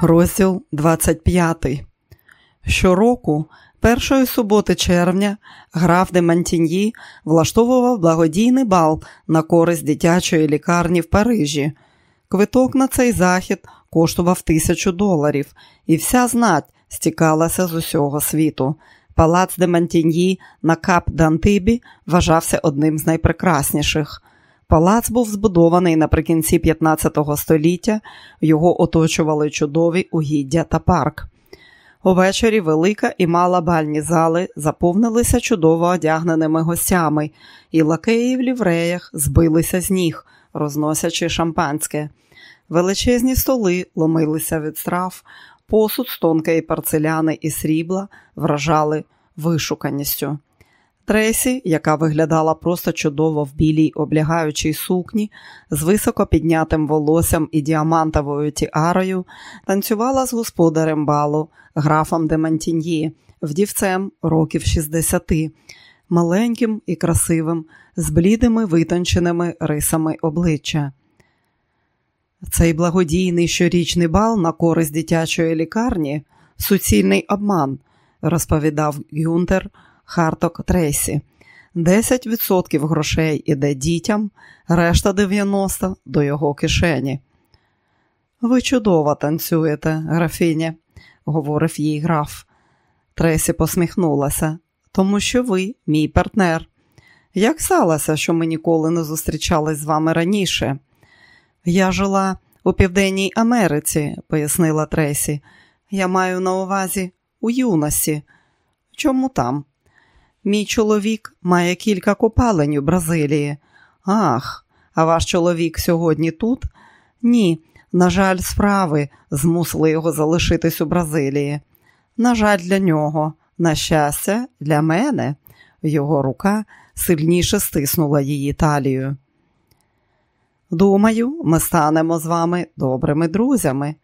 Розділ 25. Щороку, першої суботи червня, граф де Мантіньї влаштовував благодійний бал на користь дитячої лікарні в Парижі. Квиток на цей захід коштував тисячу доларів, і вся знать стікалася з усього світу. Палац де Мантіньї на Кап Дантибі вважався одним з найпрекрасніших. Палац був збудований наприкінці 15 століття, його оточували чудові угіддя та парк. Увечері велика і мала бальні зали заповнилися чудово одягненими гостями, і лакеї в лівреях збилися з ніг, розносячи шампанське. Величезні столи ломилися від страв, посуд з тонкої порцеляни і срібла вражали вишуканістю. Тресі, яка виглядала просто чудово в білій облягаючій сукні, з високо піднятим волоссям і діамантовою тіарою, танцювала з господарем балу, графом де Мантіньї, вдівцем років 60, маленьким і красивим, з блідими витонченими рисами обличчя. Цей благодійний щорічний бал на користь дитячої лікарні суцільний обман, розповідав Гюнтер Харток Трейсі. 10% грошей іде дітям, решта 90% до його кишені. Ви чудово танцюєте, графіні, говорив їй граф. Тресі посміхнулася, тому що ви мій партнер. Як сталося, що ми ніколи не зустрічались з вами раніше? Я жила у Південній Америці, пояснила Тресі. Я маю на увазі у юності. Чому там? Мій чоловік має кілька копалень у Бразилії. Ах, а ваш чоловік сьогодні тут? Ні, на жаль, справи змусили його залишитись у Бразилії. На жаль, для нього, на щастя, для мене, його рука сильніше стиснула її талію. Думаю, ми станемо з вами добрими друзями,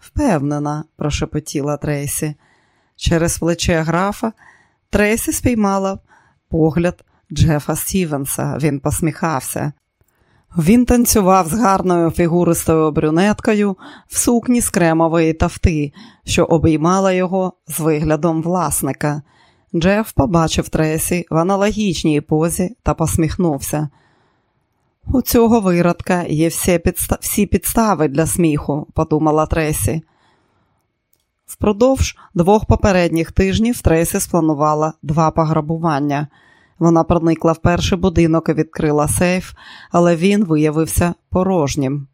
впевнена, прошепотіла Трейсі. Через плече графа Трейсі спіймала погляд Джефа Стівенса. Він посміхався. Він танцював з гарною фігуристою брюнеткою в сукні з кремової тафти, що обіймала його з виглядом власника. Джеф побачив Тресі в аналогічній позі та посміхнувся. У цього виродка є всі, підста... всі підстави для сміху, подумала Тресі. Впродовж двох попередніх тижнів Тресі спланувала два пограбування. Вона проникла в перший будинок і відкрила сейф, але він виявився порожнім.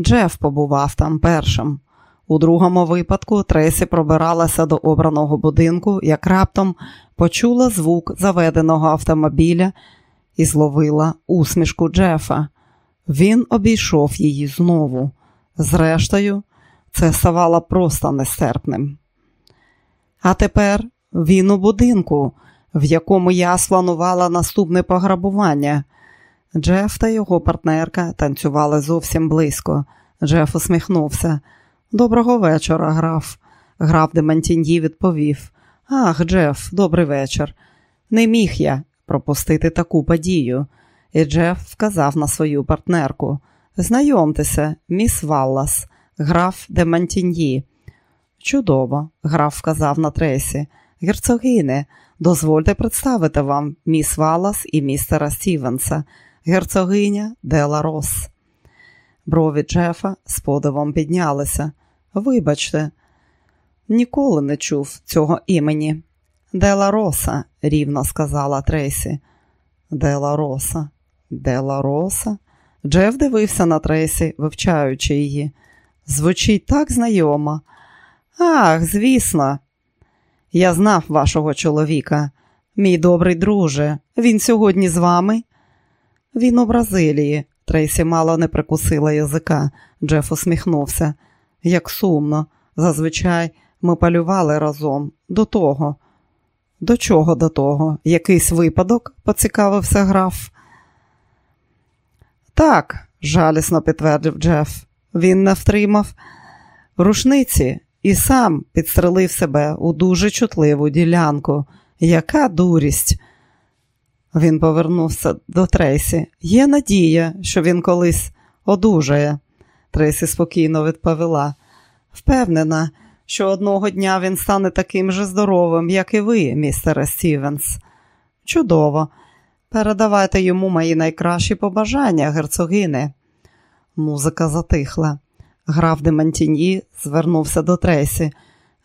Джеф побував там першим. У другому випадку Тресі пробиралася до обраного будинку, як раптом почула звук заведеного автомобіля і зловила усмішку Джефа. Він обійшов її знову. Зрештою, це ставало просто нестерпним. А тепер він у будинку, в якому я спланувала наступне пограбування. Джеф та його партнерка танцювали зовсім близько. Джеф усміхнувся. Доброго вечора, граф. Граф де Мантінді відповів. Ах, Джеф, добрий вечір. Не міг я пропустити таку подію. І Джеф вказав на свою партнерку. Знайомтеся, міс Валлас граф де Мантіньї. Чудово, граф вказав на тресі. Герцогине, дозвольте представити вам міс Валас і містера Стівенса, герцогиня Дела Рос. Брові Джефа з подивом піднялися. Вибачте, ніколи не чув цього імені. Дела Роса, рівно сказала Трейсі. Дела Роса, Дела Роса. Джеф дивився на Трейсі, вивчаючи її. Звучить так знайомо. Ах, звісно, я знав вашого чоловіка, мій добрий друже. Він сьогодні з вами? Він у Бразилії. Трейсі мало не прикусила язика. Джеф усміхнувся. Як сумно. Зазвичай ми полювали разом. До того. До чого до того? Якийсь випадок? поцікавився граф. Так, жалісно підтвердив Джеф. Він не втримав рушниці і сам підстрелив себе у дуже чутливу ділянку. Яка дурість? Він повернувся до Трейсі. Є надія, що він колись одужає. Трейсі спокійно відповіла. Впевнена, що одного дня він стане таким же здоровим, як і ви, містере Стівенс. Чудово. Передавайте йому мої найкращі побажання, герцогини. Музика затихла. Граф де Мантіньї звернувся до Тресі.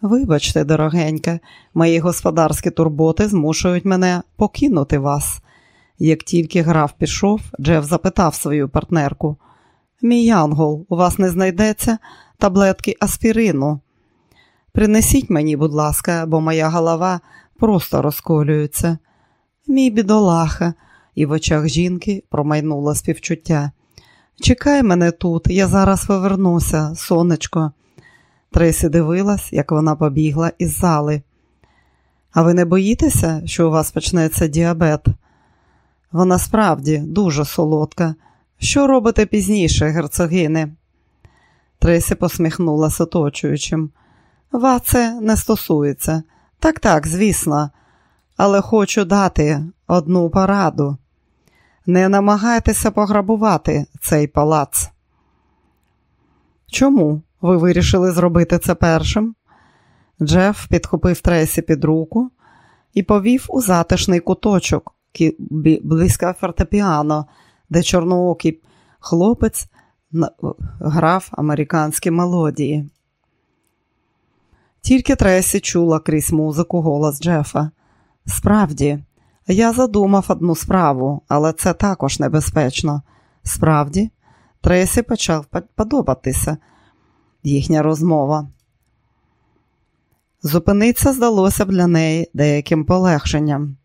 Вибачте, дорогенька, мої господарські турботи змушують мене покинути вас. Як тільки граф пішов, Джеф запитав свою партнерку: Мій янгол, у вас не знайдеться таблетки аспірину. Принесіть мені, будь ласка, бо моя голова просто розколюється. Мій бідолаха, і в очах жінки промайнуло співчуття. Чекай мене тут, я зараз повернуся, сонечко. Тресі дивилась, як вона побігла із зали. А ви не боїтеся, що у вас почнеться діабет? Вона справді дуже солодка. Що робите пізніше, герцогини? Тресі посміхнулася оточуючим. Вас це не стосується. Так, так, звісно, але хочу дати одну пораду. Не намагайтеся пограбувати цей палац. Чому ви вирішили зробити це першим? Джеф підхопив Тресі під руку і повів у затишний куточок близько фортепіано, де чорноокий хлопець грав американські мелодії. Тільки Тресі чула крізь музику голос Джефа. Справді, я задумав одну справу, але це також небезпечно. Справді, Тресі почав подобатися їхня розмова. Зупиниться здалося б для неї деяким полегшенням.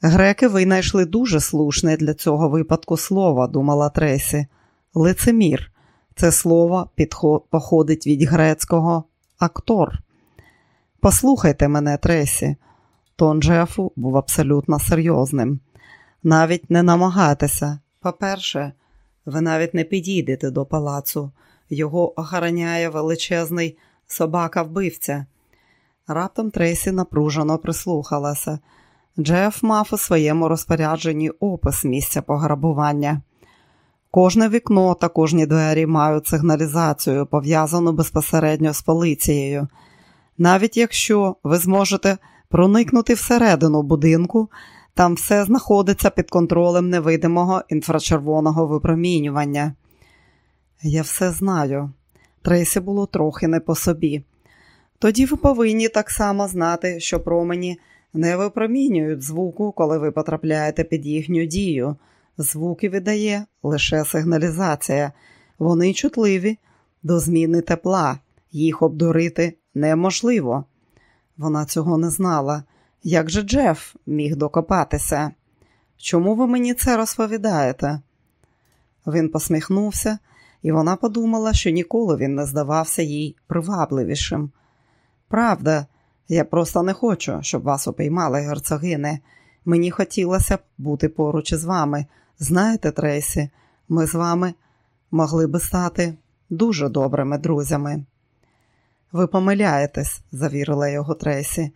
Греки винайшли дуже слушне для цього випадку слово, думала Тресі. Лицемір. Це слово походить від грецького актор. Послухайте мене, Тресі. Тон Джефу був абсолютно серйозним. Навіть не намагайтеся. По-перше, ви навіть не підійдете до палацу. Його охороняє величезний собака-вбивця. Раптом Тресі напружено прислухалася. Джеф мав у своєму розпорядженні опис місця пограбування. Кожне вікно та кожні двері мають сигналізацію, пов'язану безпосередньо з поліцією. Навіть якщо ви зможете проникнути всередину будинку, там все знаходиться під контролем невидимого інфрачервоного випромінювання. Я все знаю. Трейсі було трохи не по собі. Тоді ви повинні так само знати, що промені не випромінюють звуку, коли ви потрапляєте під їхню дію. Звуки видає лише сигналізація. Вони чутливі до зміни тепла, їх обдурити неможливо. Вона цього не знала. Як же Джеф міг докопатися? Чому ви мені це розповідаєте? Він посміхнувся, і вона подумала, що ніколи він не здавався їй привабливішим. Правда, я просто не хочу, щоб вас упіймали, герцогини. Мені хотілося б бути поруч із вами. Знаєте, Трейсі, ми з вами могли би стати дуже добрими друзями. Ви помиляєтесь, завірила його Трейсі.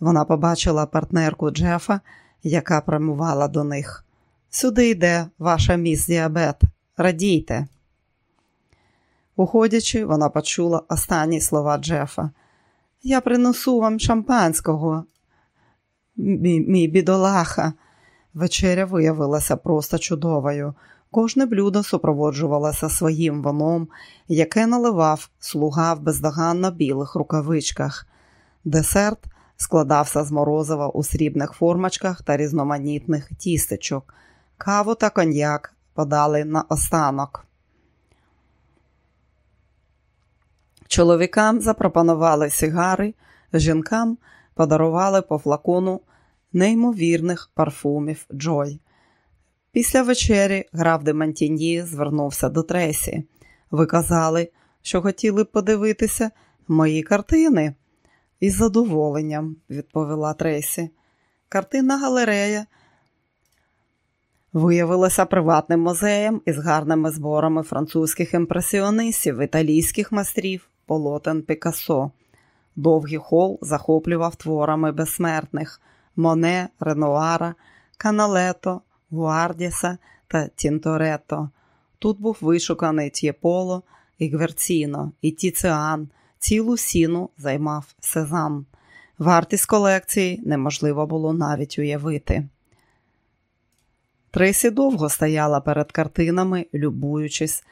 Вона побачила партнерку Джефа, яка прямувала до них. Сюди йде ваша міс діабет. Радійте. Уходячи, вона почула останні слова Джефа. Я принесу вам шампанського, мій бідолаха. Вечеря виявилася просто чудовою. Кожне блюдо супроводжувалося своїм вином, яке наливав слуга в бездоганно білих рукавичках. Десерт складався з морозива у срібних формочках та різноманітних тістечок. Каву та коньяк подали на останок. Чоловікам запропонували сигари, жінкам подарували по флакону неймовірних парфумів Джой. Після вечері граф де Мантіньї звернувся до Тресі. Ви казали, що хотіли б подивитися мої картини. Із задоволенням, відповіла Тресі. Картинна галерея виявилася приватним музеєм із гарними зборами французьких імпресіонистів, італійських майстрів, полотен Пікассо. Довгий хол захоплював творами безсмертних Моне, Ренуара, Каналето, Гуардіса та Тінторето. Тут був вишуканий Т'єполо, і Гверціно, і Тіціан, цілу сіну займав сезам. Вартість колекції неможливо було навіть уявити. Тресі довго стояла перед картинами, любуючись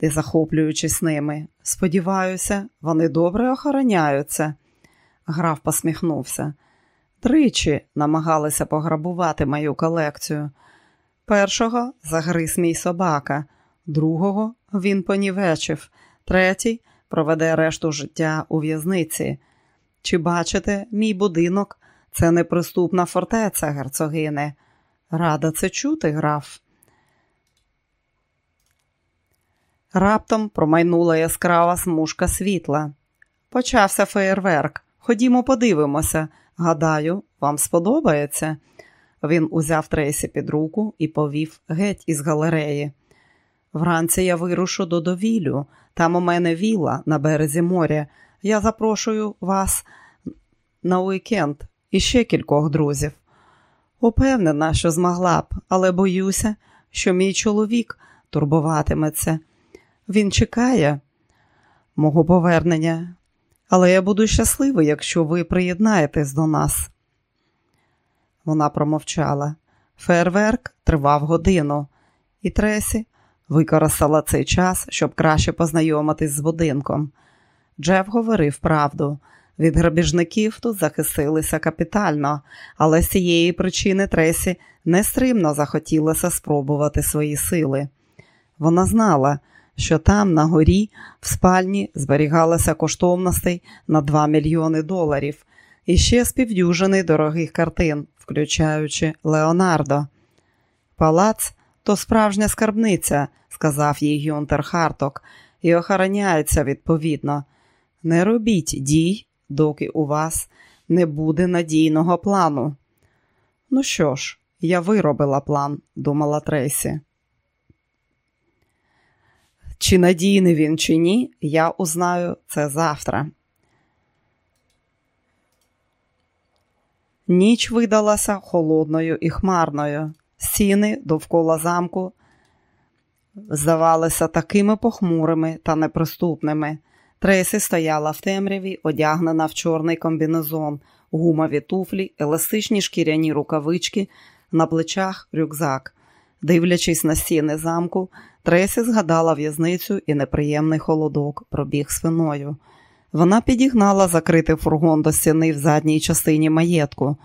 і захоплюючись ними. Сподіваюся, вони добре охороняються. Граф посміхнувся. Тричі намагалися пограбувати мою колекцію. Першого загриз мій собака, другого він понівечив, третій проведе решту життя у в'язниці. Чи бачите, мій будинок це неприступна фортеця, герцогине. Рада це чути, граф. Раптом промайнула яскрава смужка світла. Почався феєрверк. Ходімо, подивимося. Гадаю, вам сподобається. Він узяв Трейсі під руку і повів геть із галереї. Вранці я вирушу до довілю. Там у мене віла на березі моря. Я запрошую вас на уікенд і ще кількох друзів. Упевнена, що змогла б, але боюся, що мій чоловік турбуватиметься. Він чекає мого повернення, але я буду щасливий, якщо ви приєднаєтесь до нас. Вона промовчала. Фейерверк тривав годину, і Тресі використала цей час, щоб краще познайомитись з будинком. Джеф говорив правду. Від грабіжників тут захистилися капітально, але з цієї причини Тресі нестримно захотілося спробувати свої сили. Вона знала, що там, на горі, в спальні зберігалося коштовностей на 2 мільйони доларів і ще з півдюжини дорогих картин, включаючи Леонардо. Палац то справжня скарбниця, сказав їй Гюнтер Харток, і охороняється відповідно. Не робіть дій, доки у вас не буде надійного плану. Ну що ж, я виробила план, думала Трейсі. Чи надійний він, чи ні, я узнаю це завтра. Ніч видалася холодною і хмарною. Сіни довкола замку здавалися такими похмурими та неприступними. Трейсі стояла в темряві, одягнена в чорний комбінезон, гумові туфлі, еластичні шкіряні рукавички, на плечах рюкзак. Дивлячись на стіни замку, Тресі згадала в'язницю і неприємний холодок пробіг спиною. Вона підігнала закритий фургон до стіни в задній частині маєтку.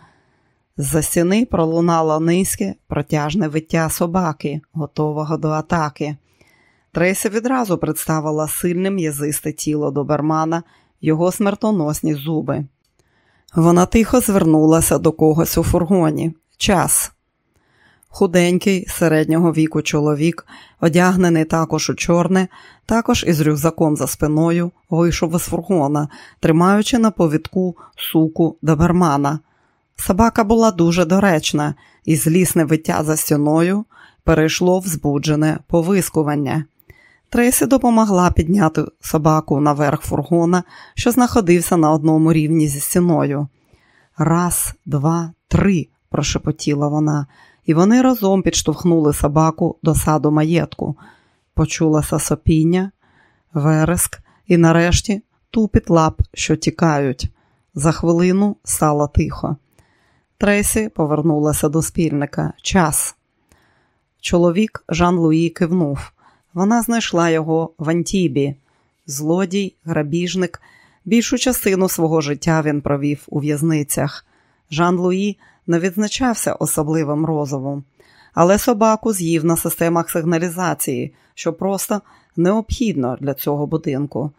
З-за стіни пролунало низьке, протяжне виття собаки, готового до атаки. Тресі відразу представила сильне м'язисте тіло добермана, його смертоносні зуби. Вона тихо звернулася до когось у фургоні. Час. Худенький, середнього віку чоловік, одягнений також у чорне, також із рюкзаком за спиною, вийшов із фургона, тримаючи на повідку суку добермана. Собака була дуже доречна, і злісне виття за стіною перейшло в збуджене повискування. Трейсі допомогла підняти собаку наверх фургона, що знаходився на одному рівні зі стіною. Раз, два, три, прошепотіла вона і вони разом підштовхнули собаку до саду маєтку. Почулося сопіння, вереск і нарешті тупіт лап, що тікають. За хвилину стало тихо. Трейсі повернулася до спільника. Час. Чоловік Жан Луї кивнув. Вона знайшла його в Антібі. Злодій, грабіжник. Більшу частину свого життя він провів у в'язницях. Жан Луї не відзначався особливим розумом, але собаку з'їв на системах сигналізації, що просто необхідно для цього будинку.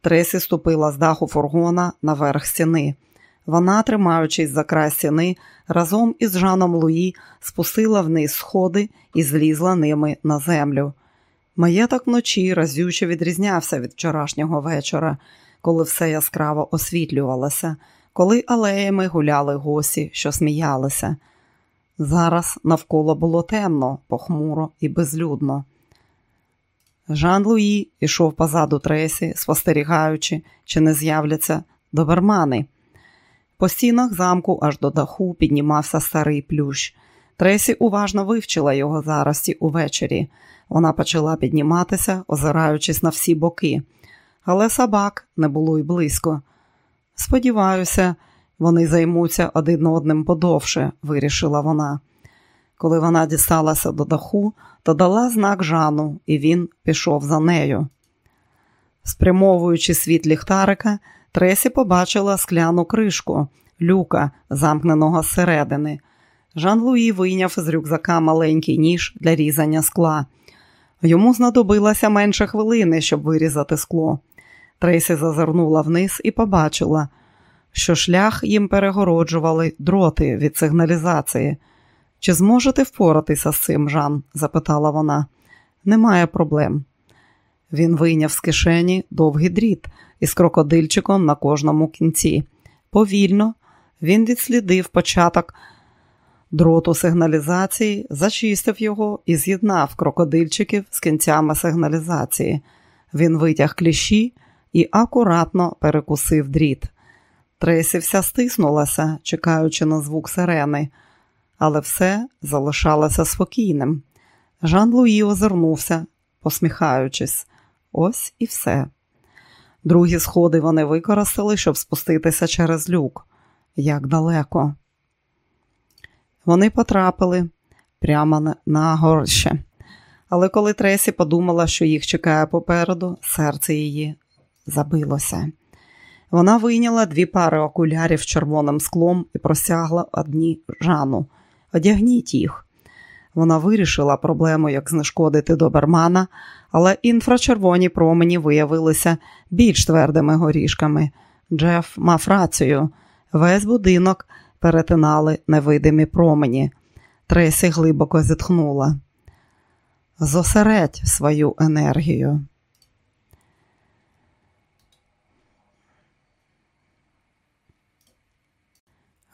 Тресі ступила з даху фургона наверх стіни. Вона, тримаючись за край стіни, разом із Жаном Луї спустила вниз сходи і злізла ними на землю. Маєток вночі разюче відрізнявся від вчорашнього вечора, коли все яскраво освітлювалося коли алеями гуляли госі, що сміялися. Зараз навколо було темно, похмуро і безлюдно. Жан Луї йшов позаду тресі, спостерігаючи, чи не з'являться добермани. По стінах замку аж до даху піднімався старий плющ. Тресі уважно вивчила його зарості увечері. Вона почала підніматися, озираючись на всі боки, але собак не було й близько. Сподіваюся, вони займуться один одним подовше, вирішила вона. Коли вона дісталася до даху, то дала знак Жану, і він пішов за нею. Спрямовуючи світ ліхтарика, Тресі побачила скляну кришку, люка, замкненого зсередини. Жан Луї вийняв з рюкзака маленький ніж для різання скла. Йому знадобилося менше хвилини, щоб вирізати скло. Трейсі зазирнула вниз і побачила, що шлях їм перегороджували дроти від сигналізації. Чи зможете впоратися з цим, Жан? запитала вона. Немає проблем. Він вийняв з кишені довгий дріт із крокодильчиком на кожному кінці. Повільно він відслідив початок дроту сигналізації, зачистив його і з'єднав крокодильчиків з кінцями сигналізації. Він витяг кліщі і акуратно перекусив дріт. Тресі вся стиснулася, чекаючи на звук сирени, але все залишалося спокійним. Жан Луї озирнувся, посміхаючись. Ось і все. Другі сходи вони використали, щоб спуститися через люк. Як далеко. Вони потрапили прямо на горище. Але коли Тресі подумала, що їх чекає попереду, серце її забилося. Вона вийняла дві пари окулярів червоним склом і просягла одні Жану. Одягніть їх. Вона вирішила проблему, як знешкодити добермана, але інфрачервоні промені виявилися більш твердими горішками. Джеф мав рацію. Весь будинок перетинали невидимі промені. Тресі глибоко зітхнула. Зосередь свою енергію.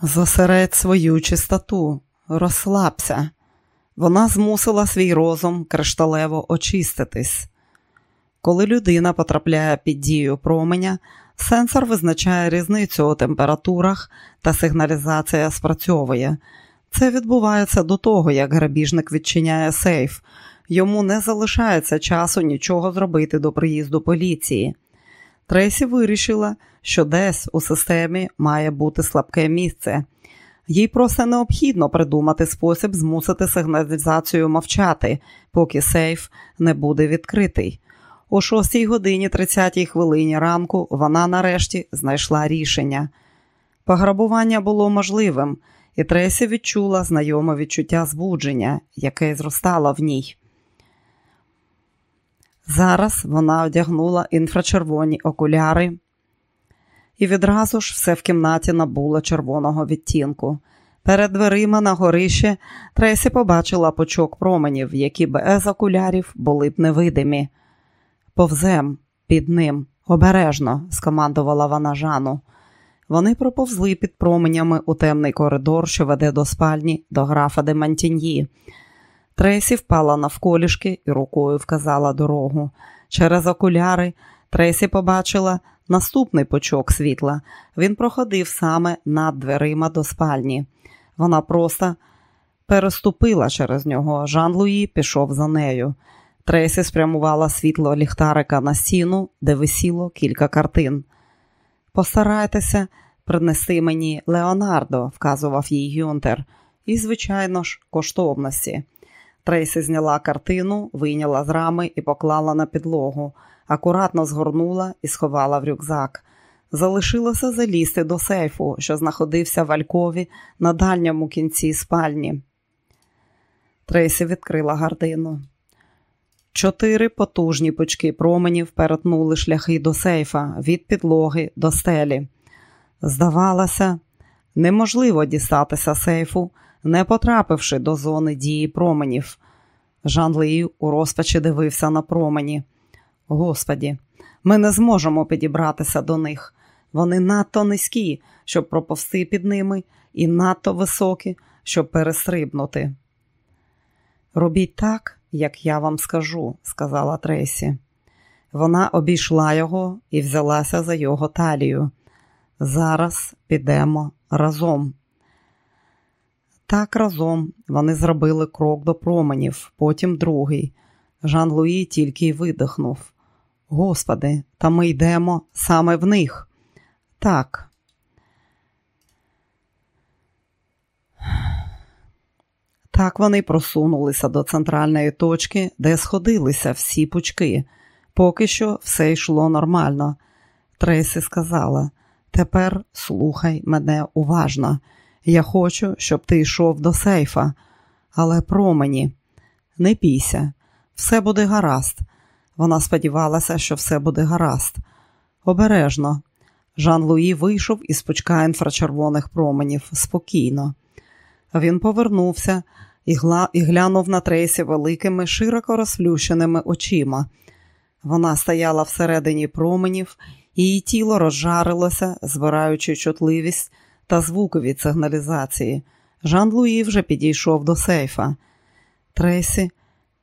Зосередь свою чистоту, розслабся. Вона змусила свій розум кришталево очиститись. Коли людина потрапляє під дію променя, сенсор визначає різницю у температурах та сигналізація спрацьовує. Це відбувається до того, як грабіжник відчиняє сейф. Йому не залишається часу нічого зробити до приїзду поліції. Тресі вирішила, що десь у системі має бути слабке місце. Їй просто необхідно придумати спосіб змусити сигналізацію мовчати, поки сейф не буде відкритий. О 6 годині 30 хвилині ранку вона нарешті знайшла рішення. Пограбування було можливим, і Тресі відчула знайоме відчуття збудження, яке зростало в ній. Зараз вона одягнула інфрачервоні окуляри і відразу ж все в кімнаті набуло червоного відтінку. Перед дверима на горище Тресі побачила пучок променів, які без окулярів були б невидимі. Повзем під ним, обережно, скомандувала вона Жану. Вони проповзли під променями у темний коридор, що веде до спальні до графа де Мантіньї. Тресі впала навколішки і рукою вказала дорогу. Через окуляри Тресі побачила наступний пучок світла. Він проходив саме над дверима до спальні. Вона просто переступила через нього. Жан Луї пішов за нею. Тресі спрямувала світло ліхтарика на стіну, де висіло кілька картин. Постарайтеся принести мені Леонардо, вказував їй Гюнтер, і, звичайно ж, коштовності. Трейсі зняла картину, вийняла з рами і поклала на підлогу, акуратно згорнула і сховала в рюкзак. Залишилося залізти до сейфу, що знаходився в Алькові на дальньому кінці спальні. Трейсі відкрила гардину. Чотири потужні пучки променів перетнули шляхи до сейфа від підлоги до стелі. Здавалося, неможливо дістатися сейфу, не потрапивши до зони дії променів. Жан Леї у розпачі дивився на промені. Господі, ми не зможемо підібратися до них. Вони надто низькі, щоб проповсти під ними, і надто високі, щоб перестрибнути. Робіть так, як я вам скажу, сказала Тресі. Вона обійшла його і взялася за його талію. Зараз підемо разом. Так разом вони зробили крок до променів, потім другий. Жан Луї тільки й видихнув. Господи, та ми йдемо саме в них. Так. Так вони просунулися до центральної точки, де сходилися всі пучки. Поки що все йшло нормально. Трейсі сказала: тепер слухай мене уважно. Я хочу, щоб ти йшов до сейфа, але промені, не бійся, все буде гаразд. Вона сподівалася, що все буде гаразд. Обережно. Жан Луї вийшов із пучка інфрачервоних променів спокійно. Він повернувся і, гла... і глянув на Трейсі великими, широко розплющеними очима. Вона стояла всередині променів, її тіло розжарилося, збираючи чутливість та звуки від сигналізації. Жан Луї вже підійшов до сейфа. Трейсі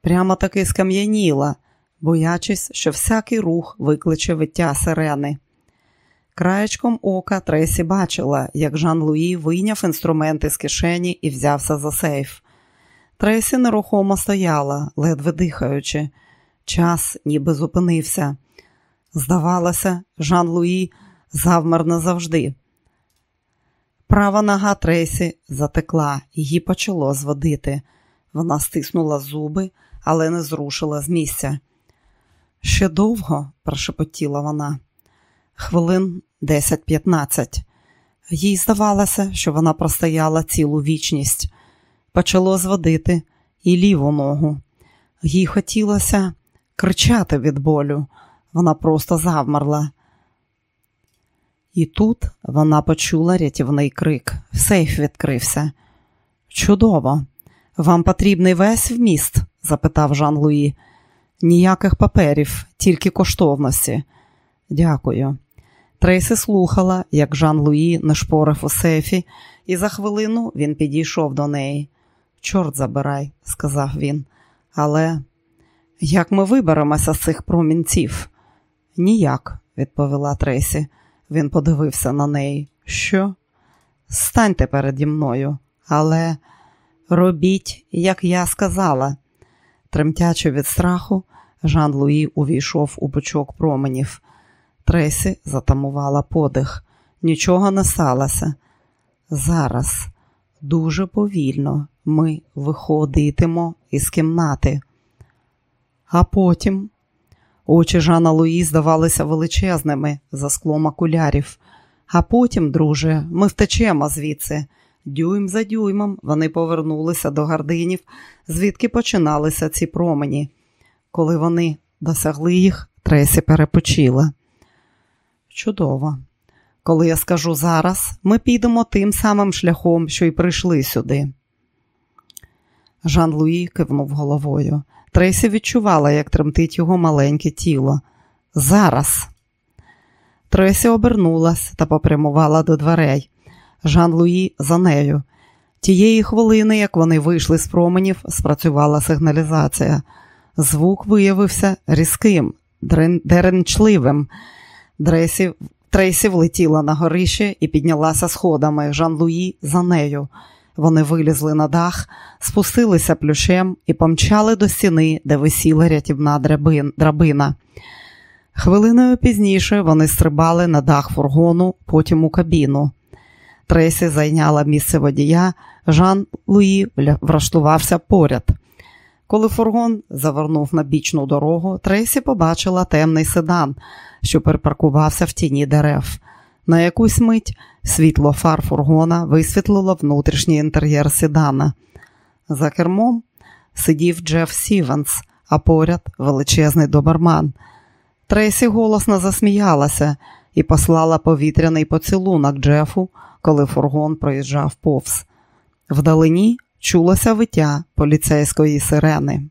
прямо-таки скам'яніла, боячись, що всякий рух викличе виття сирени. Краєчком ока Трейсі бачила, як Жан Луї вийняв інструменти з кишені і взявся за сейф. Трейсі нерухомо стояла, ледве дихаючи. Час ніби зупинився. Здавалося, Жан Луї завмер назавжди. Права нога Тресі затекла, її почало зводити. Вона стиснула зуби, але не зрушила з місця. Ще довго, прошепотіла вона, хвилин 10-15. Їй здавалося, що вона простояла цілу вічність, почало зводити і ліву ногу. Їй хотілося кричати від болю. Вона просто завмерла. І тут вона почула рятівний крик. Сейф відкрився. Чудово! Вам потрібний весь вміст? запитав Жан Луї. Ніяких паперів, тільки коштовності. Дякую. Трейсі слухала, як Жан Луї нишпорив у сейфі, і за хвилину він підійшов до неї. Чорт забирай, сказав він. Але як ми виберемося з цих промінців? Ніяк, відповіла Трейсі. Він подивився на неї. Що? Станьте переді мною, але робіть, як я сказала. Тремтячи від страху, Жан Луї увійшов у бочок променів. Тресі затамувала подих. Нічого не сталося. Зараз дуже повільно ми виходитимо із кімнати. А потім очі Жана Луї здавалися величезними за склом окулярів. А потім, друже, ми втечемо звідси. Дюйм за дюймом вони повернулися до гардинів, звідки починалися ці промені. Коли вони досягли їх, Тресі перепочила. Чудово. Коли я скажу зараз, ми підемо тим самим шляхом, що й прийшли сюди. Жан Луї кивнув головою. Тресі відчувала, як тремтить його маленьке тіло. Зараз. Тресі обернулась та попрямувала до дверей. Жан Луї за нею. Тієї хвилини, як вони вийшли з променів, спрацювала сигналізація. Звук виявився різким, деренчливим. Тресі, Трейсі влетіла на горище і піднялася сходами. Жан Луї за нею. Вони вилізли на дах, спустилися плющем і помчали до стіни, де висіла рятівна драбина. Хвилиною пізніше вони стрибали на дах фургону, потім у кабіну. Тресі зайняла місце водія, Жан Луї влаштувався поряд. Коли фургон завернув на бічну дорогу, Тресі побачила темний седан, що припаркувався в тіні дерев. На якусь мить світло фар фургона висвітлило внутрішній інтер'єр седана. За кермом сидів Джеф Сівенс, а поряд величезний доберман. Тресі голосно засміялася і послала повітряний поцілунок Джефу, коли фургон проїжджав повз. Вдалині чулося виття поліцейської сирени.